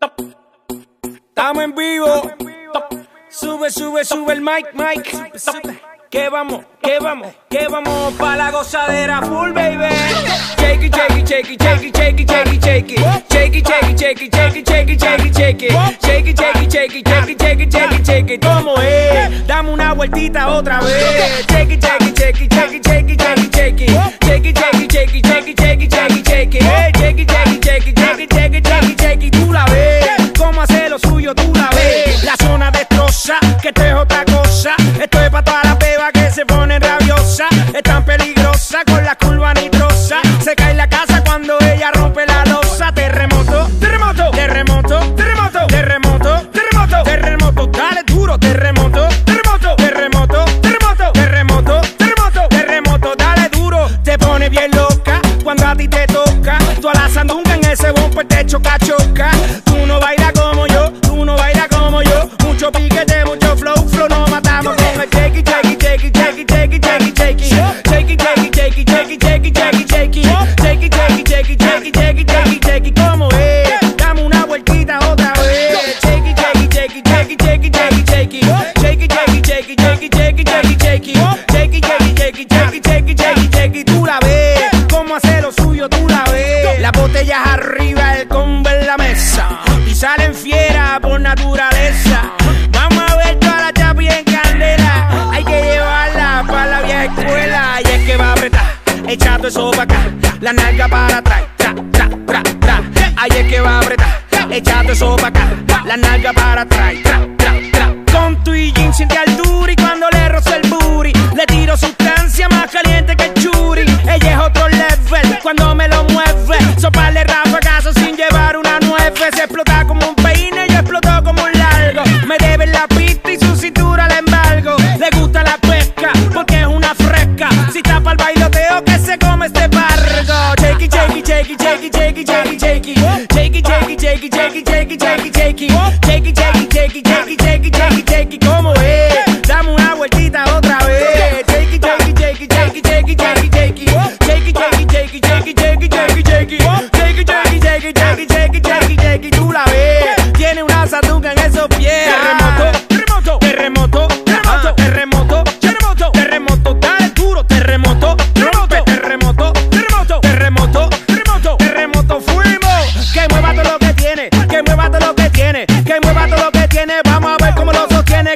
Estamos en vivo. Sube, sube, sube el mic, mic. Que vamos, que vamos, que vamos pa' la gozadera full, baby. Shake it, shake it, shake it, shake it, shake it, shake it, shake it. Shake it, shake it, shake it, shake it, shake it, shake it, shake it. Shake it, shake it, shake it, shake it, shake it, shake it, shake it. ¿Cómo es? Dame una vueltita otra vez. Shake it, shake it, shake it, shake it, it. Tú la ves. Cómo hace lo suyo, tú la choca. Tú no bailas como yo, tú no bailas como yo. Mucho piquete, mucho flow, flow, no matamos con el shake it, shake it, shake it, shake por naturaleza. Vamos a ver toda la chapi en candela. Hay que llevarla para la vieja escuela. Y es que va a apretar, echando eso para acá. La nalga para atrás, tra, tra, tra, es que va a apretar, echando eso para acá. La nalga para atrás, tra, tra. Con tu y jean siente altura y cuando Jakey, Jakey, Jakey, Jakey, Jakey.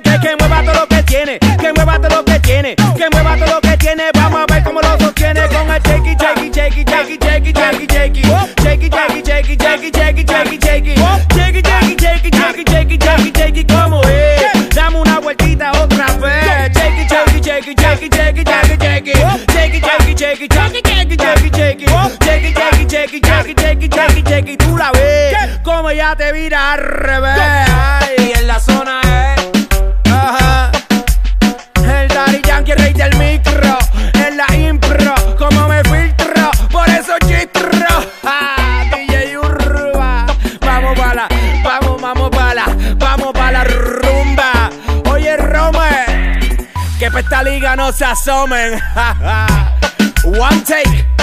Lo sostiene. Que que mueva todo lo que tiene, que mueva todo lo que tiene, que mueva todo lo que tiene. Vamos a ver cómo lo sostiene con el it, shake it, shake it, shake it, shake it, shake it, shake it, shake it, shake it, shake it, shake it, ¿cómo es? Dame una vueltita otra vez. It, shake it, shake it, shake it, shake it, shake it, shake it, shake it, shake it, shake it, shake it, tú la ves como ya te vira al revés. Ay, en la zona esta liga no se asomen. One take.